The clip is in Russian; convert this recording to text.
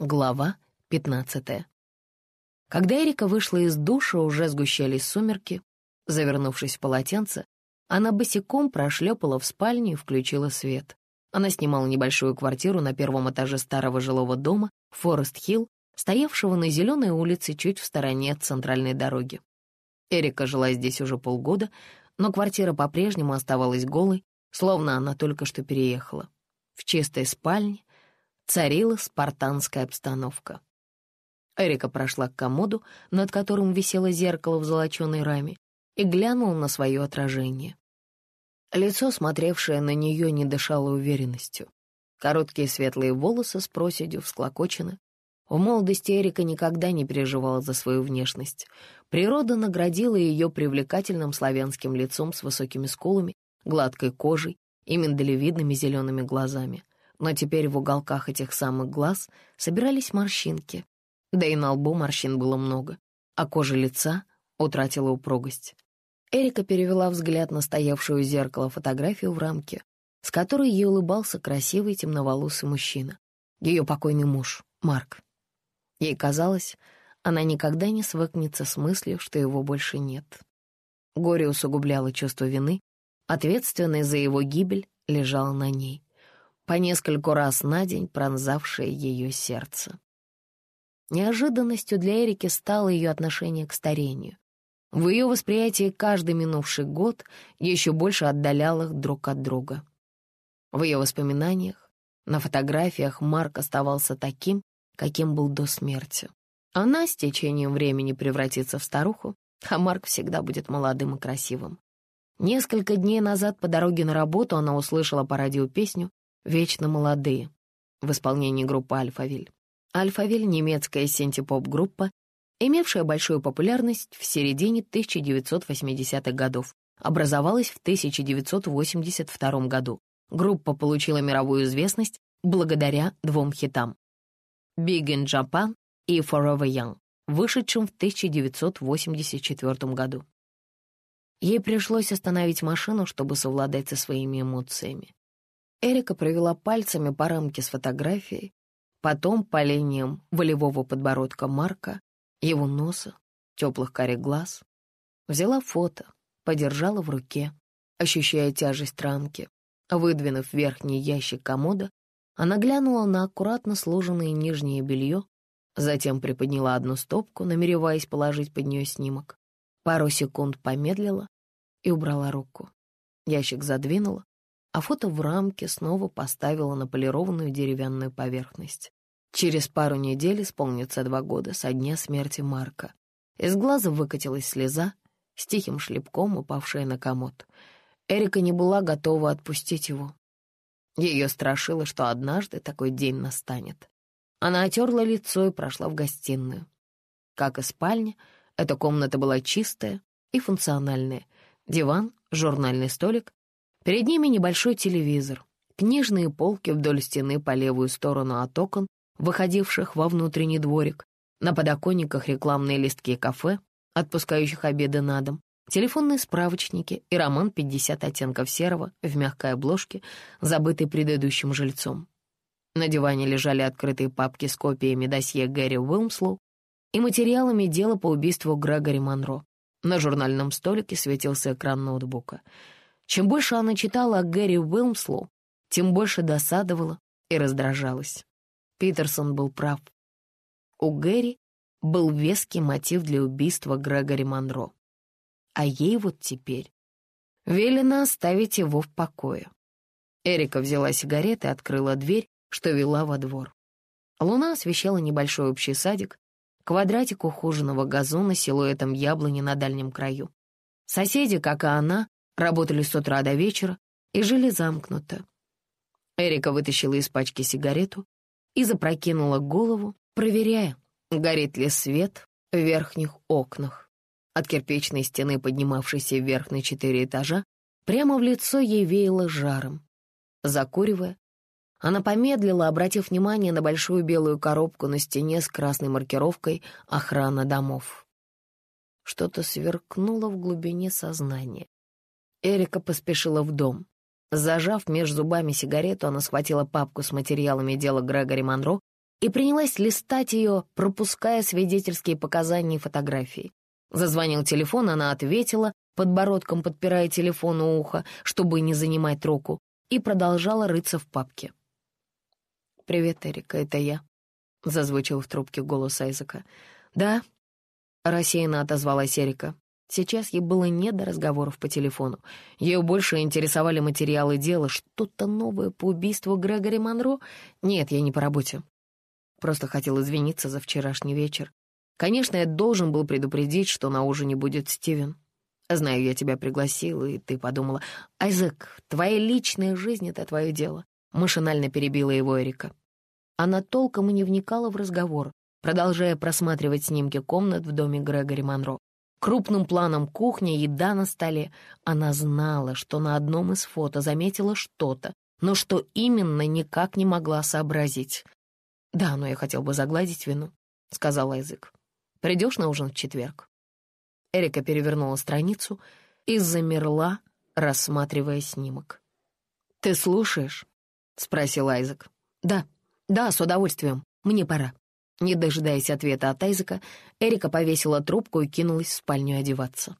Глава 15 Когда Эрика вышла из душа, уже сгущались сумерки. Завернувшись в полотенце, она босиком прошлепала в спальню и включила свет. Она снимала небольшую квартиру на первом этаже старого жилого дома Форест-Хилл, стоявшего на зеленой улице чуть в стороне от центральной дороги. Эрика жила здесь уже полгода, но квартира по-прежнему оставалась голой, словно она только что переехала. В чистой спальне царила спартанская обстановка. Эрика прошла к комоду, над которым висело зеркало в золоченой раме, и глянула на свое отражение. Лицо, смотревшее на нее, не дышало уверенностью. Короткие светлые волосы с проседью всклокочены. В молодости Эрика никогда не переживала за свою внешность. Природа наградила ее привлекательным славянским лицом с высокими скулами, гладкой кожей и миндалевидными зелеными глазами — но теперь в уголках этих самых глаз собирались морщинки, да и на лбу морщин было много, а кожа лица утратила упругость. Эрика перевела взгляд на стоявшую у зеркала фотографию в рамке, с которой ей улыбался красивый темноволосый мужчина, ее покойный муж, Марк. Ей казалось, она никогда не свыкнется с мыслью, что его больше нет. Горе усугубляло чувство вины, ответственность за его гибель лежала на ней по нескольку раз на день пронзавшее ее сердце. Неожиданностью для Эрики стало ее отношение к старению. В ее восприятии каждый минувший год еще больше отдалял их друг от друга. В ее воспоминаниях, на фотографиях Марк оставался таким, каким был до смерти. Она с течением времени превратится в старуху, а Марк всегда будет молодым и красивым. Несколько дней назад по дороге на работу она услышала по радио песню «Вечно молодые» в исполнении группы «Альфавиль». «Альфавиль» — немецкая синтепоп-группа, имевшая большую популярность в середине 1980-х годов, образовалась в 1982 году. Группа получила мировую известность благодаря двум хитам «Big in Japan» и «Forever Young», вышедшим в 1984 году. Ей пришлось остановить машину, чтобы совладать со своими эмоциями. Эрика провела пальцами по рамке с фотографией, потом по линиям волевого подбородка Марка, его носа, теплых карих глаз. Взяла фото, подержала в руке, ощущая тяжесть рамки. Выдвинув верхний ящик комода, она глянула на аккуратно сложенное нижнее белье, затем приподняла одну стопку, намереваясь положить под нее снимок. Пару секунд помедлила и убрала руку. Ящик задвинула, а фото в рамке снова поставила на полированную деревянную поверхность. Через пару недель исполнится два года со дня смерти Марка. Из глаза выкатилась слеза, с тихим шлепком упавшая на комод. Эрика не была готова отпустить его. Ее страшило, что однажды такой день настанет. Она отерла лицо и прошла в гостиную. Как и спальня, эта комната была чистая и функциональная. Диван, журнальный столик Перед ними небольшой телевизор, книжные полки вдоль стены по левую сторону от окон, выходивших во внутренний дворик, на подоконниках рекламные листки кафе, отпускающих обеды на дом, телефонные справочники и роман «50 оттенков серого» в мягкой обложке, забытый предыдущим жильцом. На диване лежали открытые папки с копиями досье Гэри Уилмслоу и материалами дела по убийству Грегори Монро. На журнальном столике светился экран ноутбука — чем больше она читала о Гэри Уилмслоу, тем больше досадовала и раздражалась. Питерсон был прав. У Гэри был веский мотив для убийства Грегори Монро. А ей вот теперь велено оставить его в покое. Эрика взяла сигареты и открыла дверь, что вела во двор. Луна освещала небольшой общий садик, квадратик ухоженного газона силуэтом яблони на дальнем краю. Соседи, как и она, работали с утра до вечера и жили замкнуто. Эрика вытащила из пачки сигарету и запрокинула голову, проверяя, горит ли свет в верхних окнах. От кирпичной стены, поднимавшейся вверх на четыре этажа, прямо в лицо ей веяло жаром. Закуривая, она помедлила, обратив внимание на большую белую коробку на стене с красной маркировкой «Охрана домов». Что-то сверкнуло в глубине сознания. Эрика поспешила в дом. Зажав между зубами сигарету, она схватила папку с материалами дела Грегори Монро и принялась листать ее, пропуская свидетельские показания и фотографии. Зазвонил телефон, она ответила, подбородком подпирая телефон у уха, чтобы не занимать руку, и продолжала рыться в папке. «Привет, Эрика, это я», — зазвучил в трубке голос Айзека. «Да», — рассеянно отозвалась Эрика. Сейчас ей было не до разговоров по телефону. Ее больше интересовали материалы дела. Что-то новое по убийству Грегори Монро? Нет, я не по работе. Просто хотел извиниться за вчерашний вечер. Конечно, я должен был предупредить, что на ужине будет Стивен. Знаю, я тебя пригласил, и ты подумала, «Айзек, твоя личная жизнь — это твое дело», — машинально перебила его Эрика. Она толком и не вникала в разговор, продолжая просматривать снимки комнат в доме Грегори Монро. Крупным планом кухня, еда на столе. Она знала, что на одном из фото заметила что-то, но что именно никак не могла сообразить. «Да, но я хотел бы загладить вину», — сказал Айзек. «Придешь на ужин в четверг?» Эрика перевернула страницу и замерла, рассматривая снимок. «Ты слушаешь?» — спросил Айзек. «Да, да, с удовольствием. Мне пора». Не дожидаясь ответа от Айзека, Эрика повесила трубку и кинулась в спальню одеваться.